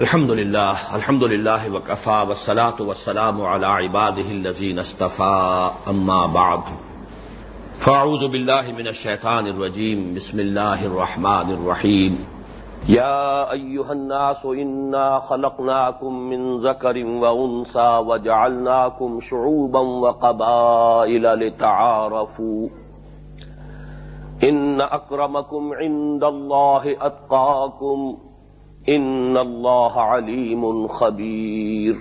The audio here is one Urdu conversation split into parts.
الحمد لله الحمد لله وكفى والصلاة والسلام على عباده الذين اصطفى أما بعد۔ فأعوذ بالله من الشيطان الرجيم بسم الله الرحمن الرحيم يا أيها الناس إنا خلقناكم من ذكر وأنثى وجعلناكم شعوبا وقبائل لتعارفوا۔ إن أكرمكم عند الله أتقاكم ان اللہ علیم خبیر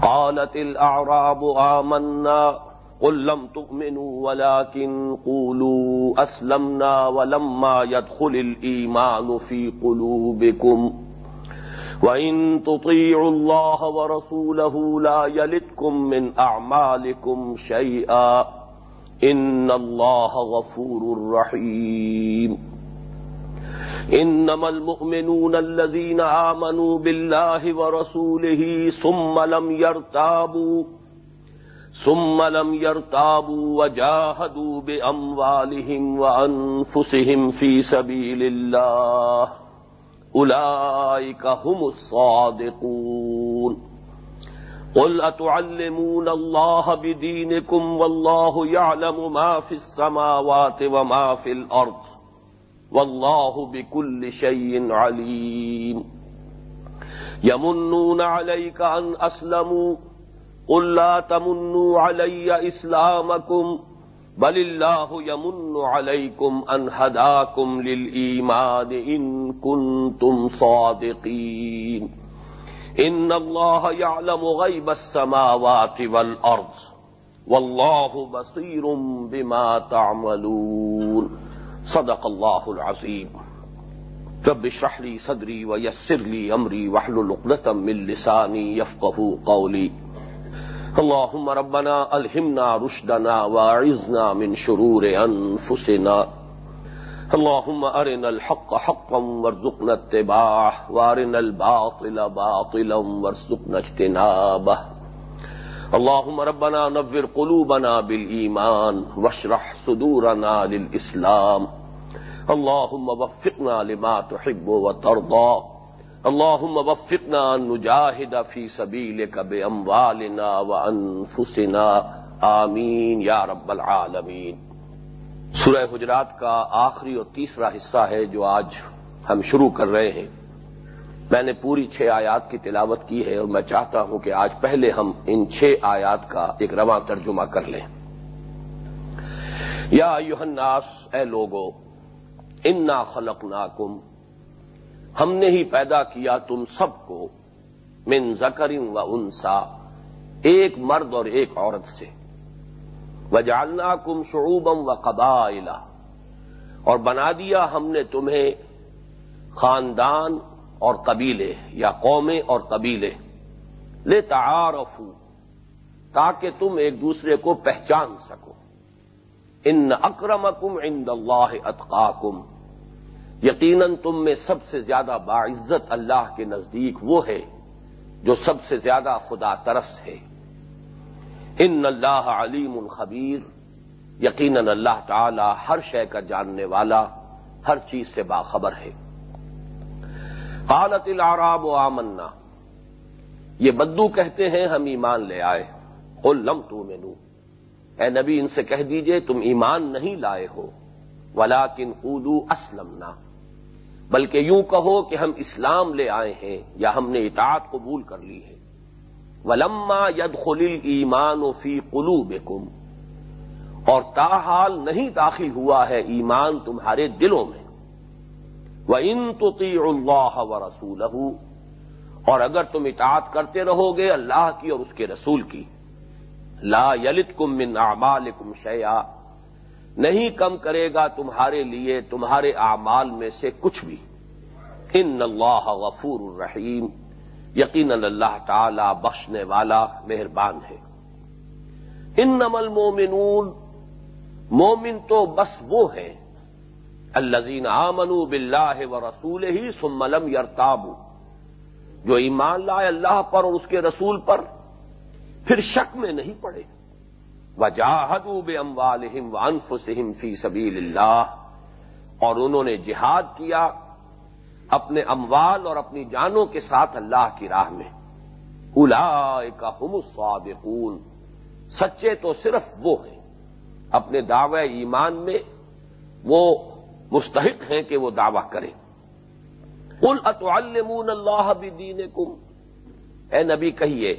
قالت الاعراب آمنا، قل لم تؤمنوا ولكن قولوا اسلمنا ولما يدخل الايمان في قلوبكم. وان تطيعوا الله ورسوله لا يلدكم من اعمالكم شيئا. ان الله غفور رحيم. انما المؤمنون الذين آمنوا بالله ورسوله ثم لم يرتابوا، ثم لم يرتابوا وجاهدوا بأموالهم وأنفسهم في سبيل الله، أولئك هم الصادقون. قل أتعلمون الله بدينكم والله يعلم ما في السماوات وما في الأرض. واللہ بكل شيء عليم. يمنون عليك أن أسلموا. قل لا تمنوا علي إسلامكم. بل الله يمن عليكم أن هداكم للإيمان إن كنتم صادقين. إن الله يعلم غيب السماوات والأرض. والله بصير بما تعملون. صدق اللہ العظیم. رب اشرح لي صدری ويسر لي امری واحلل عقدة من لسانی يفقهوا قولي اللهم ربنا الهمنا رشدنا واعذنا من شرور انفسنا. اللهم ارنا الحق حقا وارزقنا اتباعه وارنا الباطل باطلا وارزقنا اجتنابه. اللهم ربنا نور قلوبنا بالایمان واشرح صدورنا للاسلام. اللهم وفقنا لما تحب وترضى اللهم وفقنا ان نجاهد في سبيلك باموالنا وانفسنا آمین یا رب العالمین۔ سورہ حجرات کا آخری اور تیسرا حصہ ہے جو آج ہم شروع کر رہے ہیں۔ میں نے پوری چھ آیات کی تلاوت کی ہے اور میں چاہتا ہوں کہ آج پہلے ہم ان چھ آیات کا ایک رواں ترجمہ کر لیں۔ یا الناس، اے لوگو انا خلق ہم نے ہی پیدا کیا تم سب کو من زکرم و انسا، ایک مرد اور ایک عورت سے۔ وجالنا کم شعوبم و قبائلہ اور بنا دیا ہم نے تمہیں خاندان اور قبیلے یا قومیں اور قبیلے۔ لے تعارفو تاکہ تم ایک دوسرے کو پہچان سکو۔ ان اکرمکم عند اللہ اتقاکم یقیناً تم میں سب سے زیادہ باعزت اللہ کے نزدیک وہ ہے جو سب سے زیادہ خدا ترس ہے۔ ان اللہ علیم الخبیر یقیناً اللہ تعالی ہر شے کا جاننے والا ہر چیز سے باخبر ہے۔ قالت العراب و آمنا۔ یہ بدو کہتے ہیں، ہم ایمان لے آئے۔ قل لم تو مینو اے نبی، ان سے کہہ دیجیے، تم ایمان نہیں لائے ہو۔ ولاکن قولو اسلمنا۔ بلکہ یوں کہو کہ ہم اسلام لے آئے ہیں یا ہم نے اطاعت قبول کر لی ہے۔ ولما ید خلیل ایمان و فی قلو اور تاحال نہیں داخل ہوا ہے ایمان تمہارے دلوں میں۔ وہ ان تو اللہ و رسول اور اگر تم اطاعت کرتے رہو گے اللہ کی اور اس کے رسول کی۔ لا یلت کم من اعمال کم شیا نہیں کم کرے گا تمہارے لیے تمہارے اعمال میں سے کچھ بھی۔ ان اللہ غفور الرحیم یقین اللہ تعالی بخشنے والا مہربان ہے۔ ان نمل مومنون مومن تو بس وہ ہیں الزین آمنو بلّہ و رسول ہی سملم یرتابو جو ایمان لائے اللہ پر اور اس کے رسول پر، پھر شک میں نہیں پڑے۔ وجاہد بے اموالہم وانفسہم فی سبیل اللہ، اور انہوں نے جہاد کیا اپنے اموال اور اپنی جانوں کے ساتھ اللہ کی راہ میں۔ الا کا ہم سچے تو صرف وہ ہیں۔ اپنے دعوی ایمان میں وہ مستحق ہیں کہ وہ دعوی کریں۔ کل اتعلمون اللہ دین اے نبی کہیے،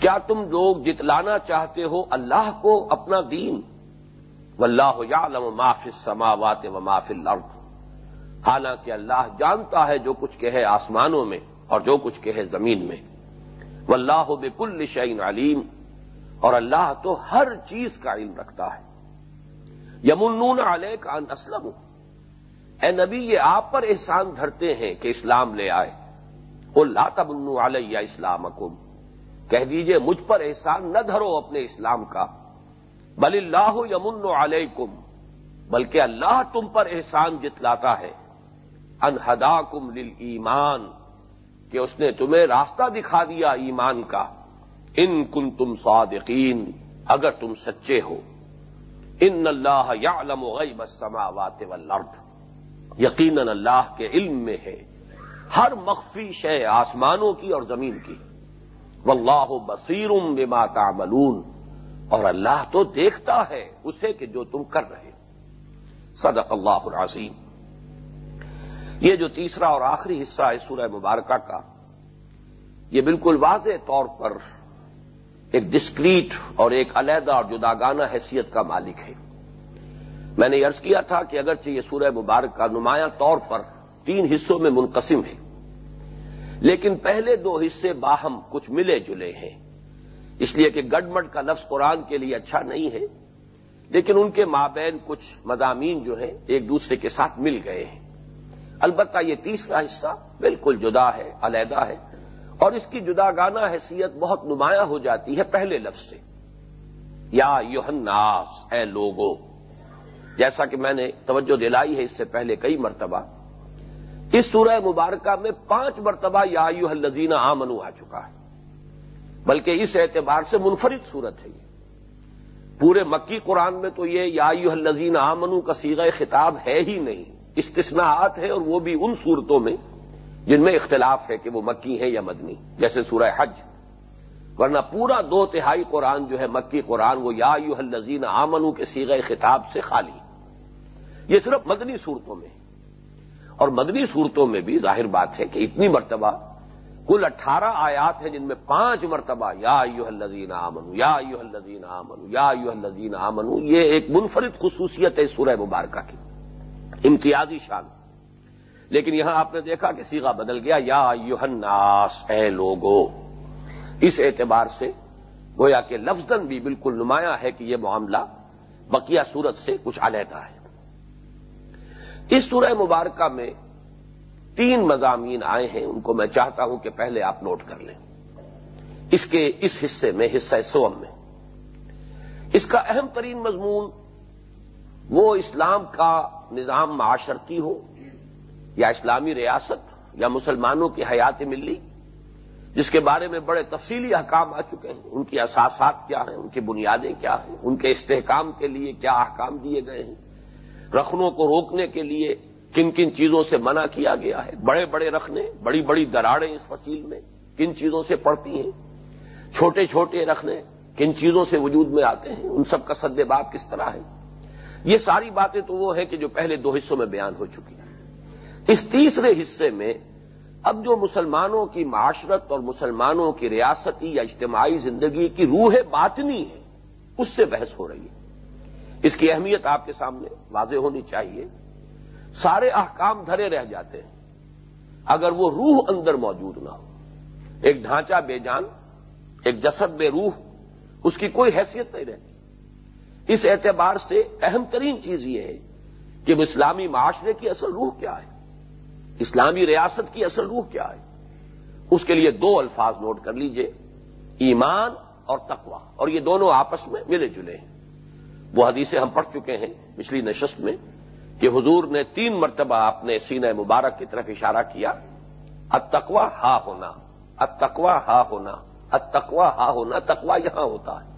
کیا تم لوگ جتلانا چاہتے ہو اللہ کو اپنا دین؟ واللہ یعلم ما فی السماوات و ما فی الارض۔ حالانکہ اللہ جانتا ہے جو کچھ کہے آسمانوں میں اور جو کچھ کہے زمین میں۔ واللہ بکل شعین علیم۔ اور اللہ تو ہر چیز کا علم رکھتا ہے۔ یمنون علیہ کا اسلم اے نبی، یہ آپ پر احسان دھرتے ہیں کہ اسلام لے آئے۔ اللہ تبن علیہ اسلام کہہ دیجیے، مجھ پر احسان نہ دھرو اپنے اسلام کا۔ بل اللہ یمن علیکم۔ بلکہ اللہ تم پر احسان جتلاتا ہے۔ انہدا کم لل ایمان کہ اس نے تمہیں راستہ دکھا دیا ایمان کا۔ ان کن تم صادقین، اگر تم سچے ہو۔ ان اللہ یعلم غیب السماوات والارض، یقیناً اللہ کے علم میں ہے۔ ہر مخفی شے آسمانوں کی اور زمین کی۔ واللہ بصیرم بما تعملون۔ اور اللہ تو دیکھتا ہے اسے کہ جو تم کر رہے۔ صدق اللہ العظیم۔ یہ جو تیسرا اور آخری حصہ ہے سورہ مبارکہ کا، یہ بالکل واضح طور پر ایک ڈسکریٹ اور ایک علیحدہ اور جداگانہ حیثیت کا مالک ہے۔ میں نے عرض کیا تھا کہ اگرچہ یہ سورہ مبارک کا نمایاں طور پر تین حصوں میں منقسم ہے، لیکن پہلے دو حصے باہم کچھ ملے جلے ہیں۔ اس لیے کہ گڈمڈ کا لفظ قرآن کے لیے اچھا نہیں ہے، لیکن ان کے مابین کچھ مضامین جو ہیں ایک دوسرے کے ساتھ مل گئے ہیں۔ البتہ یہ تیسرا حصہ بالکل جدا ہے، علیحدہ ہے۔ اور اس کی جدا گانا حیثیت بہت نمایاں ہو جاتی ہے پہلے لفظ سے۔ یا یوہناس اے لوگو، جیسا کہ میں نے توجہ دلائی ہے اس سے پہلے کئی مرتبہ۔ اس سورہ مبارکہ میں پانچ مرتبہ یا یو الزین آمنو آ چکا ہے۔ بلکہ اس اعتبار سے منفرد صورت ہے یہ۔ پورے مکی قرآن میں تو یہ یا یو الزین آمنو کا سیغ خطاب ہے ہی نہیں۔ استثناءات ہیں اور وہ بھی ان صورتوں میں جن میں اختلاف ہے کہ وہ مکی ہیں یا مدنی، جیسے سورہ حج۔ ورنہ پورا دو تہائی قرآن جو ہے مکی قرآن، وہ یا یو الزین آمنو کے سیغ خطاب سے خالی۔ یہ صرف مدنی صورتوں میں۔ اور مدنی صورتوں میں بھی ظاہر بات ہے کہ اتنی مرتبہ کل اٹھارہ آیات ہیں جن میں پانچ مرتبہ یا یو الزین آمنو یا یو الزین آمنو یا یو الزین آمنو یہ ایک منفرد خصوصیت ہے سورہ مبارکہ کی۔ امتیازی شان۔ لیکن یہاں آپ نے دیکھا کہ سیگا بدل گیا۔ یا یوہناس اے لوگو، اس اعتبار سے گویا کہ لفظ بھی بالکل نمایاں ہے کہ یہ معاملہ بقیہ صورت سے کچھ علیحدہ ہے۔ اس سورہ مبارکہ میں تین مضامین آئے ہیں۔ ان کو میں چاہتا ہوں کہ پہلے آپ نوٹ کر لیں۔ اس کے اس حصے میں، حصہ سوم میں۔ اس کا اہم ترین مضمون وہ اسلام کا نظام معاشرتی ہو، یا اسلامی ریاست، یا مسلمانوں کی حیات ملی، جس کے بارے میں بڑے تفصیلی احکام آ چکے ہیں۔ ان کی اساسات کیا ہیں؟ ان کی بنیادیں کیا ہیں؟ ان کے استحکام کے لیے کیا احکام دیے گئے ہیں؟ رکھنوں کو روکنے کے لیے کن کن چیزوں سے منع کیا گیا ہے؟ بڑے بڑے رکھنے، بڑی بڑی دراڑیں اس فصیل میں کن چیزوں سے پڑتی ہیں؟ چھوٹے چھوٹے رکھنے کن چیزوں سے وجود میں آتے ہیں؟ ان سب کا سد باب کس طرح ہے؟ یہ ساری باتیں تو وہ ہیں کہ جو پہلے دو حصوں میں بیان ہو چکی ہیں۔ اس تیسرے حصے میں اب جو مسلمانوں کی معاشرت اور مسلمانوں کی ریاستی یا اجتماعی زندگی کی روح باطنی ہے، اس سے بحث ہو رہی ہے۔ اس کی اہمیت آپ کے سامنے واضح ہونی چاہیے۔ سارے احکام دھرے رہ جاتے ہیں۔ اگر وہ روح اندر موجود نہ ہو، ایک ڈھانچہ بے جان، ایک جسد بے روح، اس کی کوئی حیثیت نہیں رہتی۔ اس اعتبار سے اہم ترین چیز یہ ہے کہ اسلامی معاشرے کی اصل روح کیا ہے؟ اسلامی ریاست کی اصل روح کیا ہے؟ اس کے لیے دو الفاظ نوٹ کر لیجیے، ایمان اور تقوا اور یہ دونوں آپس میں ملے جلے ہیں۔ وہ حدیثیں ہم پڑھ چکے ہیں پچھلی نشست میں کہ حضور نے تین مرتبہ اپنے سینہ مبارک کی طرف اشارہ کیا اتقوا ہا ہونا اتقوا ہا ہونا اتقوا ہا ہونا تقوا یہاں ہوتا ہے۔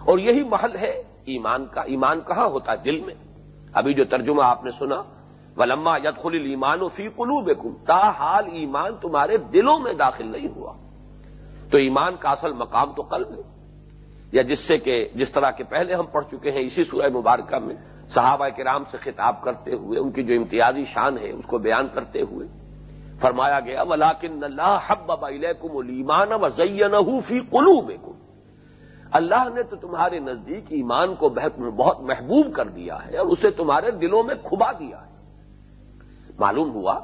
اور یہی محل ہے ایمان کا ایمان کہاں ہوتا ہے دل میں؟ ابھی جو ترجمہ آپ نے سنا، ولما یدخل ایمان و فی قلوب تا حال ایمان تمہارے دلوں میں داخل نہیں ہوا۔ تو ایمان کا اصل مقام تو قلب ہے۔ یا جس سے کہ جس طرح کے پہلے ہم پڑھ چکے ہیں، اسی سورہ مبارکہ میں صحابہ کرام سے خطاب کرتے ہوئے، ان کی جو امتیازی شان ہے، اس کو بیان کرتے ہوئے فرمایا گیا ولاکن اللہ حب کم المان و زین فی قلوب اللہ نے تو تمہارے نزدیک ایمان کو بہت محبوب کر دیا ہے اور اسے تمہارے دلوں میں کھبا دیا ہے۔ معلوم ہوا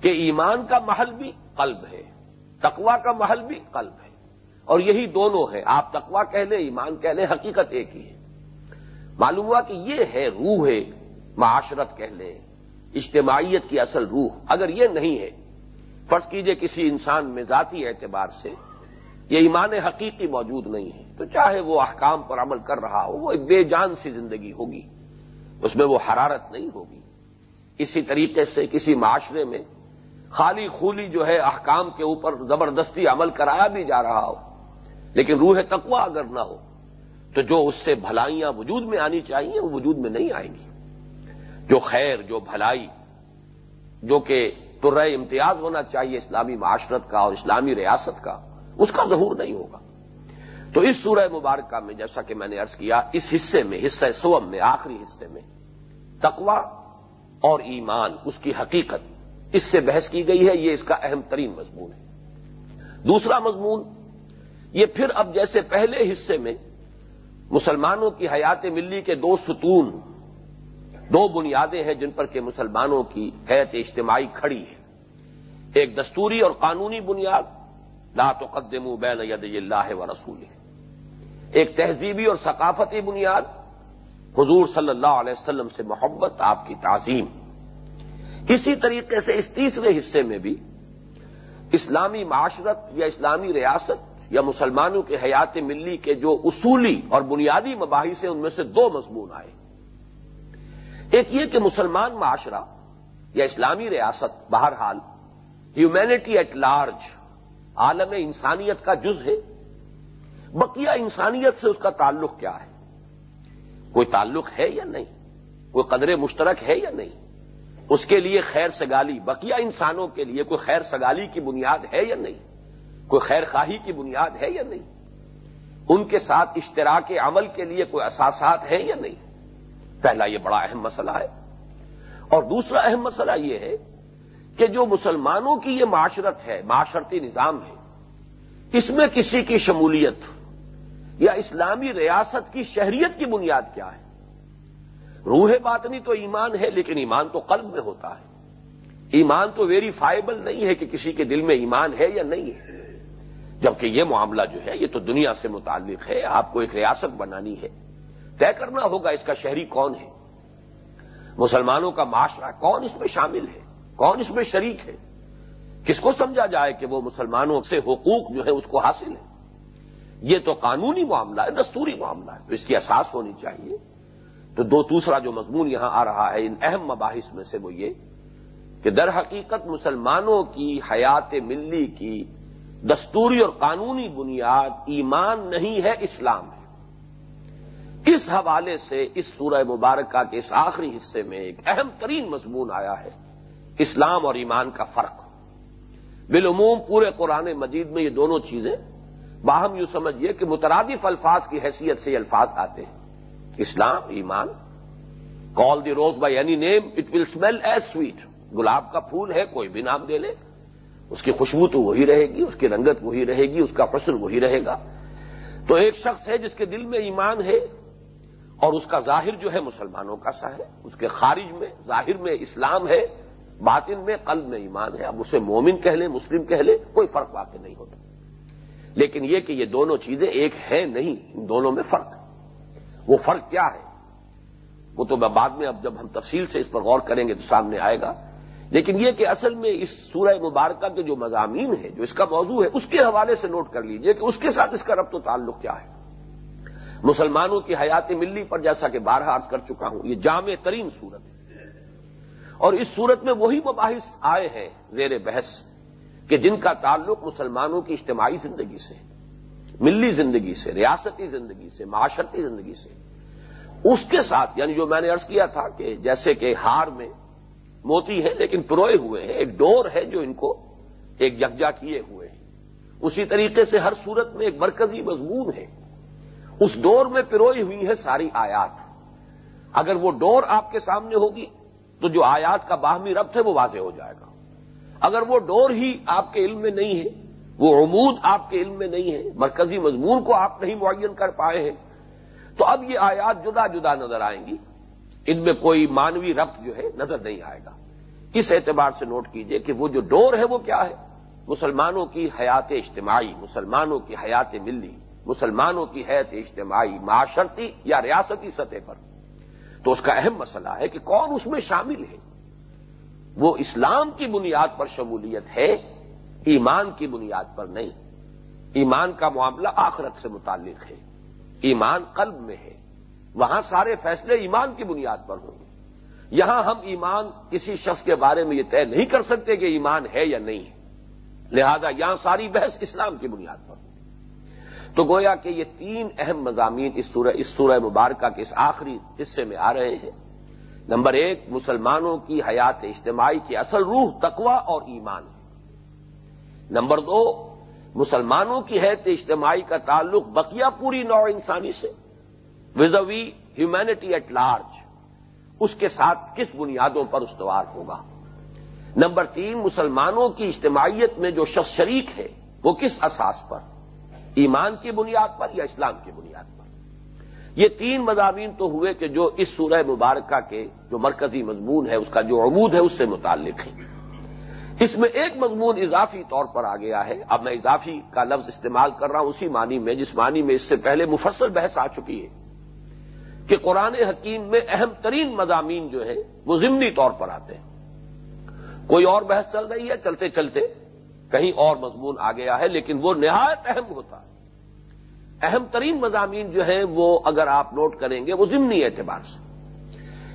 کہ ایمان کا محل بھی قلب ہے تقوا کا محل بھی قلب ہے۔ اور یہی دونوں ہیں۔ آپ تقوا کہہ لیں، ایمان کہہ لیں، حقیقت ایک ہی ہے۔ معلوم ہوا کہ یہ ہے روح ہے معاشرت کہہ لیں، اجتماعیت کی اصل روح۔ اگر یہ نہیں ہے، فرض کیجیے کسی انسان میں ذاتی اعتبار سے یہ ایمان حقیقی موجود نہیں ہے۔ تو چاہے وہ احکام پر عمل کر رہا ہو، وہ ایک بے جان سی زندگی ہوگی۔ اس میں وہ حرارت نہیں ہوگی۔ اسی طریقے سے کسی معاشرے میں خالی خولی جو ہے احکام کے اوپر زبردستی عمل کرایا بھی جا رہا ہو، لیکن روح تقوا اگر نہ ہو، تو جو اس سے بھلائیاں وجود میں آنی چاہیے، وہ وجود میں نہیں آئیں گی۔ جو خیر، جو بھلائی، جو کہ تر امتیاز ہونا چاہیے اسلامی معاشرت کا اور اسلامی ریاست کا اس کا ظہور نہیں ہوگا۔ تو اس سورہ مبارکہ میں جیسا کہ میں نے ارض کیا، اس حصے میں، حصہ سوم میں، آخری حصے میں تقوا اور ایمان، اس کی حقیقت، اس سے بحث کی گئی ہے، یہ اس کا اہم ترین مضمون ہے۔ دوسرا مضمون، یہ پھر اب جیسے پہلے حصے میں مسلمانوں کی حیات ملی کے دو ستون، دو بنیادیں ہیں جن پر کہ مسلمانوں کی حیت اجتماعی کھڑی ہے۔ ایک دستوری اور قانونی بنیاد لا تقدموا بین ید اللہ و رسول ایک تہذیبی اور ثقافتی بنیاد، حضور صلی اللہ علیہ وسلم سے محبت، آپ کی تعظیم. اسی طریقے سے اس تیسرے حصے میں بھی اسلامی معاشرت یا اسلامی ریاست یا مسلمانوں کے حیات ملی کے جو اصولی اور بنیادی مباحث ہیں، ان میں سے دو مضمون آئے. ایک یہ کہ مسلمان معاشرہ یا اسلامی ریاست بہرحال ہیومینٹی ایٹ لارج عالم انسانیت کا جز ہے۔ بقیہ انسانیت سے اس کا تعلق کیا ہے؟ کوئی تعلق ہے یا نہیں؟ کوئی قدر مشترک ہے یا نہیں؟ اس کے لیے خیر سگالی، بقیہ انسانوں کے لیے کوئی خیر سگالی کی بنیاد ہے یا نہیں؟ کوئی خیر خواہی کی بنیاد ہے یا نہیں؟ ان کے ساتھ اشتراک عمل کے لیے کوئی اساسات ہیں یا نہیں؟ پہلا یہ بڑا اہم مسئلہ ہے۔ اور دوسرا اہم مسئلہ یہ ہے کہ جو مسلمانوں کی یہ معاشرت ہے، معاشرتی نظام ہے، اس میں کسی کی شمولیت یا اسلامی ریاست کی شہریت کی بنیاد کیا ہے؟ روح باطنی تو ایمان ہے، لیکن ایمان تو قلب میں ہوتا ہے۔ ایمان تو ویریفائبل نہیں ہے کہ کسی کے دل میں ایمان ہے یا نہیں ہے۔ جبکہ یہ معاملہ جو ہے، یہ تو دنیا سے متعلق ہے، آپ کو ایک ریاست بنانی ہے۔ طے کرنا ہوگا اس کا شہری کون ہے۔ مسلمانوں کا معاشرہ کون اس میں شامل ہے؟ کون اس میں شریک ہے؟ کس کو سمجھا جائے کہ وہ مسلمانوں سے حقوق جو ہے اس کو حاصل ہے؟ یہ تو قانونی معاملہ ہے، دستوری معاملہ ہے، تو اس کی اساس ہونی چاہیے۔ تو دو دوسرا جو مضمون یہاں آ رہا ہے، ان اہم مباحث میں سے وہ یہ کہ در حقیقت مسلمانوں کی حیات ملی کی دستوری اور قانونی بنیاد ایمان نہیں ہے، اسلام ہے۔ اس حوالے سے اس سورہ مبارکہ کے اس آخری حصے میں ایک اہم ترین مضمون آیا ہے۔ اسلام اور ایمان کا فرق بالعموم پورے قرآن مجید میں یہ دونوں چیزیں باہم یوں سمجھیے کہ مترادف الفاظ کی حیثیت سے یہ الفاظ آتے ہیں۔ اسلام، ایمان call the rose by any name it will smell as sweet گلاب کا پھول ہے، کوئی بھی نام دے لے۔ اس کی خوشبو تو وہی رہے گی، اس کی رنگت وہی رہے گی، اس کا حسن وہی رہے گا۔ تو ایک شخص ہے جس کے دل میں ایمان ہے اور اس کا ظاہر جو ہے مسلمانوں کا سا ہے۔ اس کے خارج میں، ظاہر میں اسلام ہے۔ باطن میں قلب میں ایمان ہے، اب اسے مومن کہہ لیں، مسلم کہہ لیں، کوئی فرق واقع نہیں ہوتا۔ لیکن یہ کہ یہ دونوں چیزیں ایک ہیں نہیں، ان دونوں میں فرق۔ وہ فرق کیا ہے؟ وہ تو میں بعد میں اب جب ہم تفصیل سے اس پر غور کریں گے تو سامنے آئے گا۔ لیکن یہ کہ اصل میں اس سورہ مبارکہ کے جو مضامین ہیں، جو اس کا موضوع ہے، اس کے حوالے سے نوٹ کر لیجیے کہ اس کے ساتھ اس کا ربط و تعلق کیا ہے۔ مسلمانوں کی حیات ملی پر جیسا کہ بارہ عرض کر چکا ہوں، یہ جامع ترین صورت ہے۔ اور اس صورت میں وہی مباحث آئے ہیں، زیر بحث، کہ جن کا تعلق مسلمانوں کی اجتماعی زندگی سے، ملی زندگی سے، ریاستی زندگی سے، معاشرتی زندگی سے۔ اس کے ساتھ یعنی جو میں نے ارض کیا تھا کہ جیسے کہ ہار میں موتی ہیں لیکن پروئے ہوئے ہیں، ایک ڈور ہے جو ان کو ایک یکجا کیے ہوئے ہیں۔ اسی طریقے سے ہر صورت میں ایک مرکزی مضمون ہے۔ اس ڈور میں پروئی ہوئی ہے ساری آیات۔ اگر وہ ڈور آپ کے سامنے ہوگی تو جو آیات کا باہمی ربط ہے وہ واضح ہو جائے گا۔ اگر وہ ڈور ہی آپ کے علم میں نہیں ہے، وہ عمود آپ کے علم میں نہیں ہے، مرکزی مضمون کو آپ نہیں معین کر پائے ہیں، تو اب یہ آیات جدا جدا نظر آئیں گی۔ ان میں کوئی مانوی ربط جو ہے نظر نہیں آئے گا۔ اس اعتبار سے نوٹ کیجیے کہ وہ جو ڈور ہے وہ کیا ہے؟ مسلمانوں کی حیات اجتماعی، مسلمانوں کی حیات ملی، مسلمانوں کی حیات اجتماعی، معاشرتی یا ریاستی سطح پر۔ تو اس کا اہم مسئلہ ہے کہ کون اس میں شامل ہے۔ وہ اسلام کی بنیاد پر شمولیت ہے، ایمان کی بنیاد پر نہیں۔ ایمان کا معاملہ آخرت سے متعلق ہے۔ ایمان قلب میں ہے۔ وہاں سارے فیصلے ایمان کی بنیاد پر ہوں گے۔ یہاں ہم ایمان کسی شخص کے بارے میں یہ طے نہیں کر سکتے کہ ایمان ہے یا نہیں۔ ہے لہذا یہاں ساری بحث اسلام کی بنیاد پر۔ تو گویا کہ یہ تین اہم مضامین اس سورہ اس سورہ مبارکہ کے اس آخری حصے میں آ رہے ہیں۔ نمبر ایک، مسلمانوں کی حیات اجتماعی کی اصل روح تقوا اور ایمان ہے۔ نمبر دو، مسلمانوں کی حیات اجتماعی کا تعلق بقیہ پوری نو انسانی سے۔ وزوی ہیومینٹی ایٹ لارج اس کے ساتھ کس بنیادوں پر استوار ہوگا؟ نمبر تین، مسلمانوں کی اجتماعیت میں جو شخص شریک ہے، وہ کس اساس پر؟ ایمان کی بنیاد پر یا اسلام کی بنیاد پر؟ یہ تین مضامین تو ہوئے کہ جو اس سورہ مبارکہ کے جو مرکزی مضمون ہے، اس کا جو عمود ہے، اس سے متعلق ہے اس میں ایک مضمون اضافی طور پر آ گیا ہے۔ اب میں اضافی کا لفظ استعمال کر رہا ہوں اسی معنی میں، جس معنی میں اس سے پہلے مفصل بحث آ چکی ہے کہ قرآن حکیم میں اہم ترین مضامین جو ہے وہ ضمنی طور پر آتے ہیں۔ کوئی اور بحث چل رہی ہے؟ چلتے چلتے کہیں اور مضمون آ گیا ہے لیکن وہ نہایت اہم ہوتا ہے۔ اہم ترین مضامین جو ہیں، وہ اگر آپ نوٹ کریں گے، وہ ضمنی اعتبار سے۔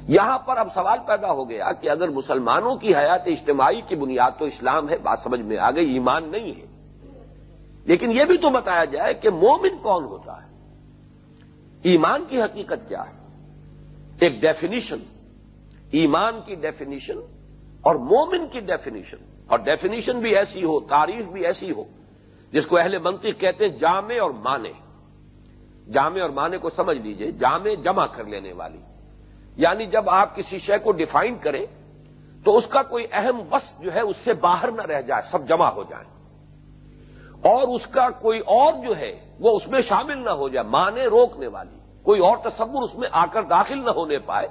یہاں پر اب سوال پیدا ہو گیا کہ اگر مسلمانوں کی حیات اجتماعی کی بنیاد تو اسلام ہے، بات سمجھ میں آ گئی، ایمان نہیں ہے۔ لیکن یہ بھی تو بتایا جائے کہ مومن کون ہوتا ہے؟ ایمان کی حقیقت کیا ہے؟ ایک ڈیفینیشن ایمان کی ڈیفینیشن اور مومن کی ڈیفینیشن اور ڈیفینیشن بھی ایسی ہو تعریف بھی ایسی ہو، جس کو اہل منطق کہتے ہیں جامع اور مانے جامع اور مانے کو سمجھ لیجیے، جامع جمع کر لینے والی۔ یعنی جب آپ کسی شے کو ڈیفائن کریں، تو اس کا کوئی اہم وسط جو ہے، اس سے باہر نہ رہ جائے، سب جمع ہو جائیں اور اس کا کوئی اور جو ہے، وہ اس میں شامل نہ ہو جائے مانے روکنے والی۔ کوئی اور تصور اس میں آ کر داخل نہ ہونے پائے،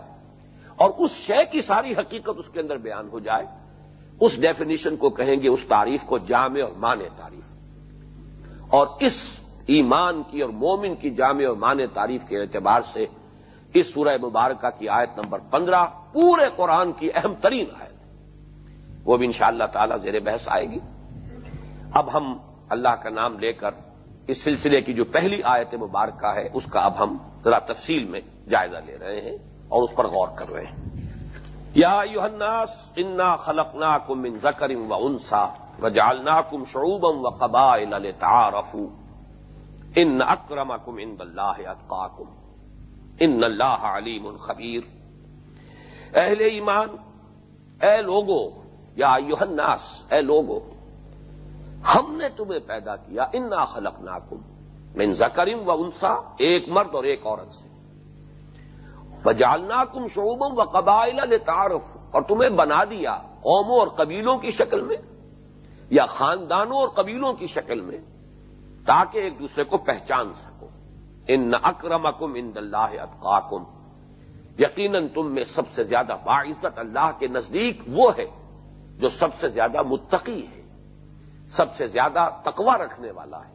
اور اس شے کی ساری حقیقت اس کے اندر بیان ہو جائے۔ اس ڈیفینیشن کو کہیں گے، اس تعریف کو جامع اور مانے تعریف۔ اور اس ایمان کی اور مومن کی جامع اور مانے تعریف کے اعتبار سے اس سورہ مبارکہ کی آیت نمبر پندرہ پورے قرآن کی اہم ترین آیت وہ بھی انشاءاللہ تعالی زیر بحث آئے گی۔ اب ہم اللہ کا نام لے کر اس سلسلے کی جو پہلی آیت مبارکہ ہے، اس کا اب ہم ذرا تفصیل میں جائزہ لے رہے ہیں اور اس پر غور کر رہے ہیں۔ یا یوحناس انا خلقنا کم ان زکرم و انسا و جالنا کم شعوبم و قبا تعارفو ان اکرم کم ان اللہ اتقاکم۔ ان اللہ علیم خبیر۔ اہل ایمان، اے لوگو، یا یوحناس اے لوگو، ہم نے تمہیں پیدا کیا، انا خلق ناکم من زکرم و انسا، ایک مرد اور ایک عورت سے۔ بجالنا کم شعبم و قبائل تعارف اور تمہیں بنا دیا قوموں اور قبیلوں کی شکل میں، یا خاندانوں اور قبیلوں کی شکل میں، تاکہ ایک دوسرے کو پہچان سکو۔ ان اکرم اکم ان اللہ اتقاکم۔ یقیناً تم میں سب سے زیادہ باعزت اللہ کے نزدیک وہ ہے جو سب سے زیادہ متقی ہے، سب سے زیادہ تقوا رکھنے والا ہے۔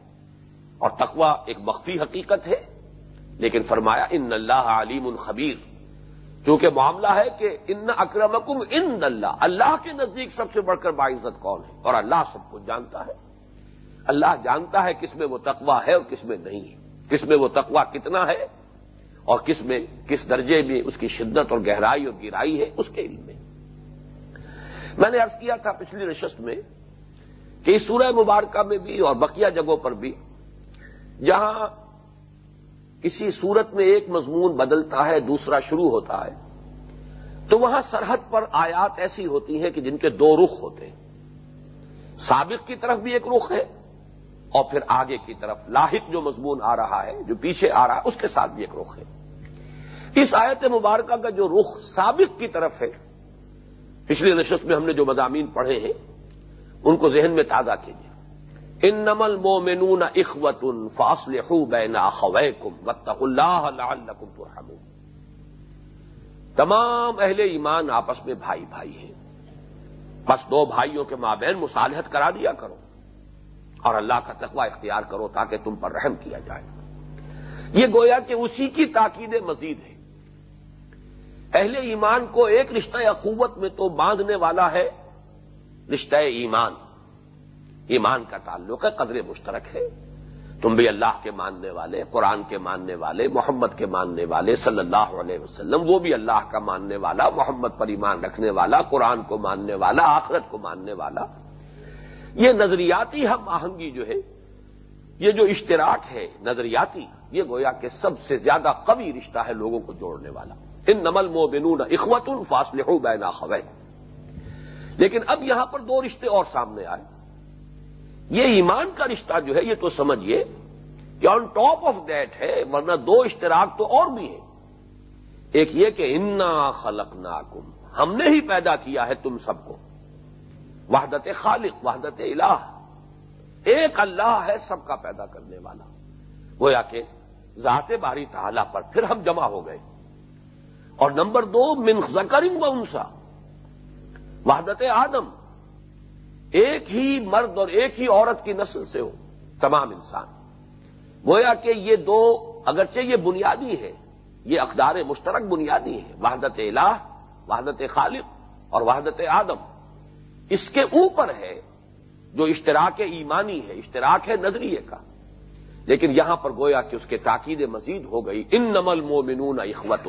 اور تقوا ایک مخفی حقیقت ہے۔ لیکن فرمایا، ان اللہ علیم الخبیر کیونکہ معاملہ ہے کہ ان اکرمکم ان اللہ اللہ کے نزدیک سب سے بڑھ کر باعزت کون ہے؟ اور اللہ سب کو جانتا ہے۔ اللہ جانتا ہے کس میں وہ تقوا ہے اور کس میں نہیں ہے۔ کس میں وہ تقوا کتنا ہے اور کس میں کس درجے میں اس کی شدت اور گہرائی اور گہرائی ہے، اس کے علم میں۔ میں نے ارض کیا تھا پچھلی نشست میں کہ اس سورہ مبارکہ میں بھی اور بقیہ جگہوں پر بھی، جہاں کسی صورت میں ایک مضمون بدلتا ہے، دوسرا شروع ہوتا ہے۔ تو وہاں سرحد پر آیات ایسی ہوتی ہیں کہ جن کے دو رخ ہوتے ہیں۔ سابق کی طرف بھی ایک رخ ہے اور پھر آگے کی طرف۔ لاحق جو مضمون آ رہا ہے، جو پیچھے آ رہا ہے، اس کے ساتھ بھی ایک رخ ہے۔ اس آیت مبارکہ کا جو رخ سابق کی طرف ہے پچھلی نشست میں ہم نے جو مضامین پڑھے ہیں، ان کو ذہن میں تازہ کیجیے ان نمل مومنون اخوت ان فاصل بینا خویکم وطق اللہ ترحمون۔ تمام اہل ایمان آپس میں بھائی بھائی ہیں۔ بس دو بھائیوں کے مابین مصالحت کرا دیا کرو اور اللہ کا تقوی اختیار کرو تاکہ تم پر رحم کیا جائے۔ یہ گویا کہ اسی کی تاکید مزید ہے۔ اہل ایمان کو ایک رشتہ اخوت میں تو باندھنے والا ہے رشتہ ایمان۔ ایمان کا تعلق ہے قدر مشترک ہے تم بھی اللہ کے ماننے والے، قرآن کے ماننے والے، محمد کے ماننے والے صلی اللہ علیہ وسلم، وہ بھی اللہ کا ماننے والا، محمد پر ایمان رکھنے والا، قرآن کو ماننے والا، آخرت کو ماننے والا۔ یہ نظریاتی ہم آہنگی جو ہے، یہ جو اشتراک ہے نظریاتی، یہ گویا کہ سب سے زیادہ قوی رشتہ ہے لوگوں کو جوڑنے والا۔ ان نمل مو بنون اخوت الفاصل ہو بینا خوے لیکن اب یہاں پر دو رشتے اور سامنے آئے۔ یہ ایمان کا رشتہ جو ہے، یہ تو سمجھیے کہ آن ٹاپ آف دیٹ ہے، ورنہ دو اشتراک تو اور بھی ہیں۔ ایک یہ کہ انا خلق ناکم ہم نے ہی پیدا کیا ہے تم سب کو۔ وحدت خالق، وحدت الہ۔ ایک اللہ ہے سب کا پیدا کرنے والا۔ گویا کہ ذات باری تعالی پر پھر ہم جمع ہو گئے۔ اور نمبر دو، من زکرنگ و انسا۔ وحدت آدم۔ ایک ہی مرد اور ایک ہی عورت کی نسل سے ہو، تمام انسان۔ گویا کہ یہ دو اگرچہ یہ بنیادی ہے یہ اقدار مشترک بنیادی ہے وحدت الہ، وحدت خالق اور وحدت آدم۔ اس کے اوپر ہے جو اشتراک ایمانی ہے، اشتراک ہے نظریے کا۔ لیکن یہاں پر گویا کہ اس کے تاکید مزید ہو گئی ان نمل مومنون اخوت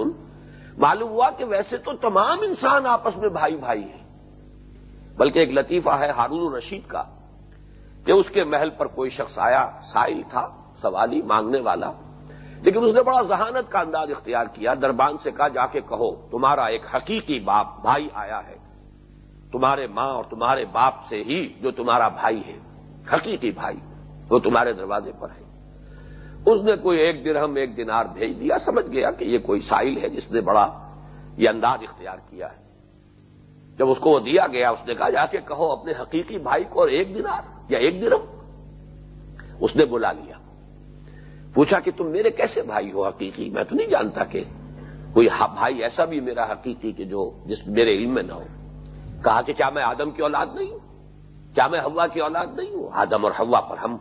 معلوم ہوا کہ ویسے تو تمام انسان آپس میں بھائی بھائی ہیں۔ بلکہ ایک لطیفہ ہے ہارون الرشید کا، کہ اس کے محل پر کوئی شخص آیا، سائل تھا، سوالی مانگنے والا، لیکن اس نے بڑا ذہانت کا انداز اختیار کیا، دربان سے کہا، جا کے کہو، تمہارا ایک حقیقی باپ، بھائی آیا ہے۔ تمہارے ماں اور تمہارے باپ سے ہی جو تمہارا بھائی ہے، حقیقی بھائی، وہ تمہارے دروازے پر ہے۔ اس نے کوئی ایک درہم، ایک دنار بھیج دیا، سمجھ گیا کہ یہ کوئی سائل ہے، جس نے بڑا یہ انداز اختیار کیا ہے۔ جب اس کو وہ دیا گیا، اس نے کہا، جا کے کہو اپنے حقیقی بھائی کو اور ایک دنار یا ایک درم۔ اس نے بلا لیا پوچھا کہ تم میرے کیسے بھائی ہو حقیقی؟ میں تو نہیں جانتا کہ کوئی بھائی ایسا بھی میرا حقیقی کہ جو، جس میرے علم میں نہ ہو۔ کہا کہ کیا میں آدم کی اولاد نہیں؟ ہوں کیا میں ہوا کی اولاد نہیں ہوں؟ آدم اور ہوا پر ہم